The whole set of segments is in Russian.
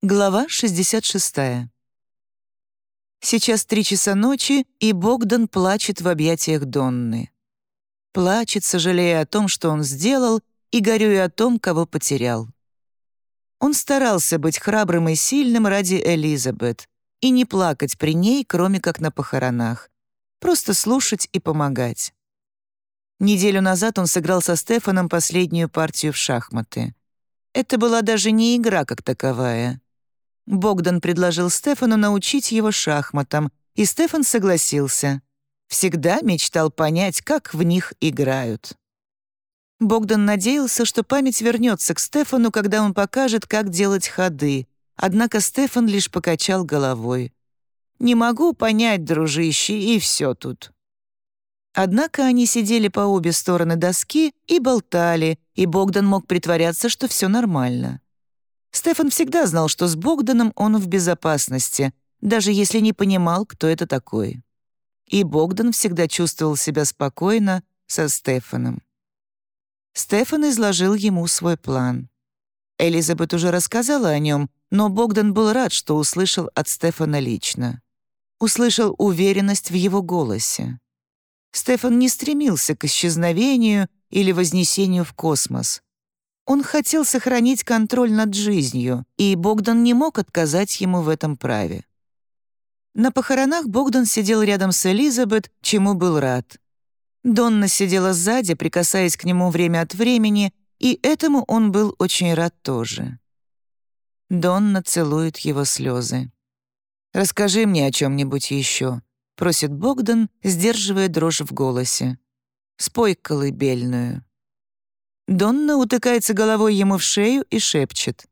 Глава 66. Сейчас три часа ночи, и Богдан плачет в объятиях Донны. Плачет, сожалея о том, что он сделал, и горюя о том, кого потерял. Он старался быть храбрым и сильным ради Элизабет и не плакать при ней, кроме как на похоронах. Просто слушать и помогать. Неделю назад он сыграл со Стефаном последнюю партию в шахматы. Это была даже не игра как таковая. Богдан предложил Стефану научить его шахматам, и Стефан согласился. Всегда мечтал понять, как в них играют. Богдан надеялся, что память вернется к Стефану, когда он покажет, как делать ходы, однако Стефан лишь покачал головой. «Не могу понять, дружище, и все тут». Однако они сидели по обе стороны доски и болтали, и Богдан мог притворяться, что все нормально. Стефан всегда знал, что с Богданом он в безопасности, даже если не понимал, кто это такой. И Богдан всегда чувствовал себя спокойно со Стефаном. Стефан изложил ему свой план. Элизабет уже рассказала о нем, но Богдан был рад, что услышал от Стефана лично. Услышал уверенность в его голосе. Стефан не стремился к исчезновению или вознесению в космос. Он хотел сохранить контроль над жизнью, и Богдан не мог отказать ему в этом праве. На похоронах Богдан сидел рядом с Элизабет, чему был рад. Донна сидела сзади, прикасаясь к нему время от времени, и этому он был очень рад тоже. Донна целует его слезы. «Расскажи мне о чем нибудь еще», — просит Богдан, сдерживая дрожь в голосе. «Спой колыбельную». Донна утыкается головой ему в шею и шепчет.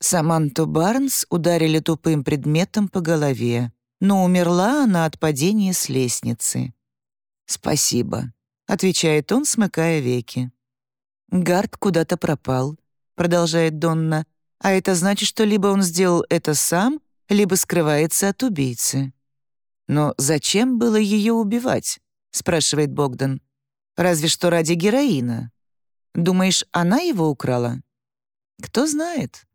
Саманту Барнс ударили тупым предметом по голове, но умерла она от падения с лестницы. «Спасибо», — отвечает он, смыкая веки. «Гард куда-то пропал», — продолжает Донна, «а это значит, что либо он сделал это сам, либо скрывается от убийцы». «Но зачем было ее убивать?» — спрашивает Богдан. «Разве что ради героина». Думаешь, она его украла? Кто знает.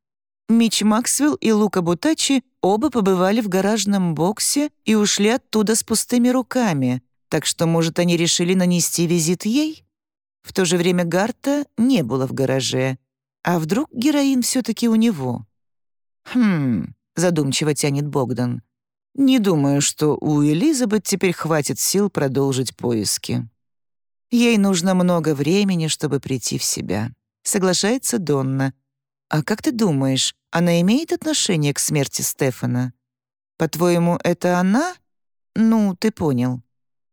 Мич Максвелл и Лука Бутачи оба побывали в гаражном боксе и ушли оттуда с пустыми руками, так что, может, они решили нанести визит ей? В то же время Гарта не было в гараже. А вдруг героин все таки у него? «Хм...» — задумчиво тянет Богдан. «Не думаю, что у Элизабет теперь хватит сил продолжить поиски». Ей нужно много времени, чтобы прийти в себя. Соглашается Донна. А как ты думаешь, она имеет отношение к смерти Стефана? По-твоему, это она? Ну, ты понял.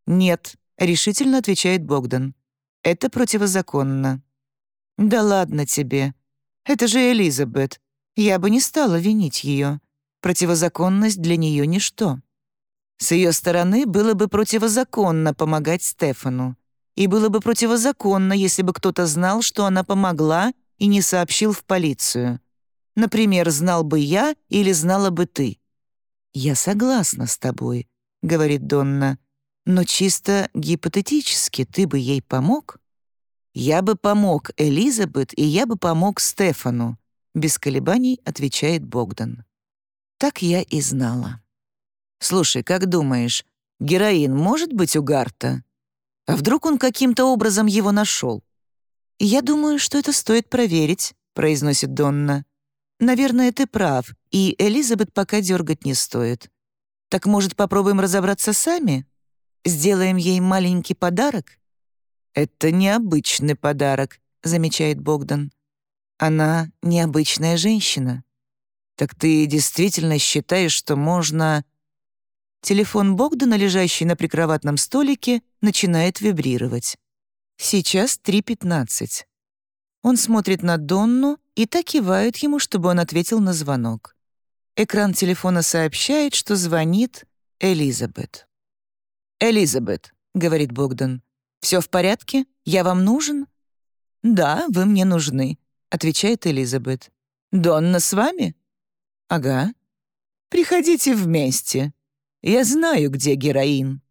Нет, решительно отвечает Богдан. Это противозаконно. Да ладно тебе. Это же Элизабет. Я бы не стала винить ее. Противозаконность для нее ничто. С ее стороны было бы противозаконно помогать Стефану и было бы противозаконно, если бы кто-то знал, что она помогла и не сообщил в полицию. Например, знал бы я или знала бы ты. «Я согласна с тобой», — говорит Донна, «но чисто гипотетически ты бы ей помог?» «Я бы помог Элизабет, и я бы помог Стефану», — без колебаний отвечает Богдан. Так я и знала. «Слушай, как думаешь, героин может быть у Гарта?» А вдруг он каким-то образом его нашел? «Я думаю, что это стоит проверить», — произносит Донна. «Наверное, ты прав, и Элизабет пока дергать не стоит. Так, может, попробуем разобраться сами? Сделаем ей маленький подарок?» «Это необычный подарок», — замечает Богдан. «Она необычная женщина». «Так ты действительно считаешь, что можно...» Телефон Богдана, лежащий на прикроватном столике, начинает вибрировать. Сейчас 3.15. Он смотрит на Донну и так кивает ему, чтобы он ответил на звонок. Экран телефона сообщает, что звонит Элизабет. «Элизабет», — говорит Богдан, — «все в порядке? Я вам нужен?» «Да, вы мне нужны», — отвечает Элизабет. «Донна с вами?» «Ага». «Приходите вместе», я знаю, где героин».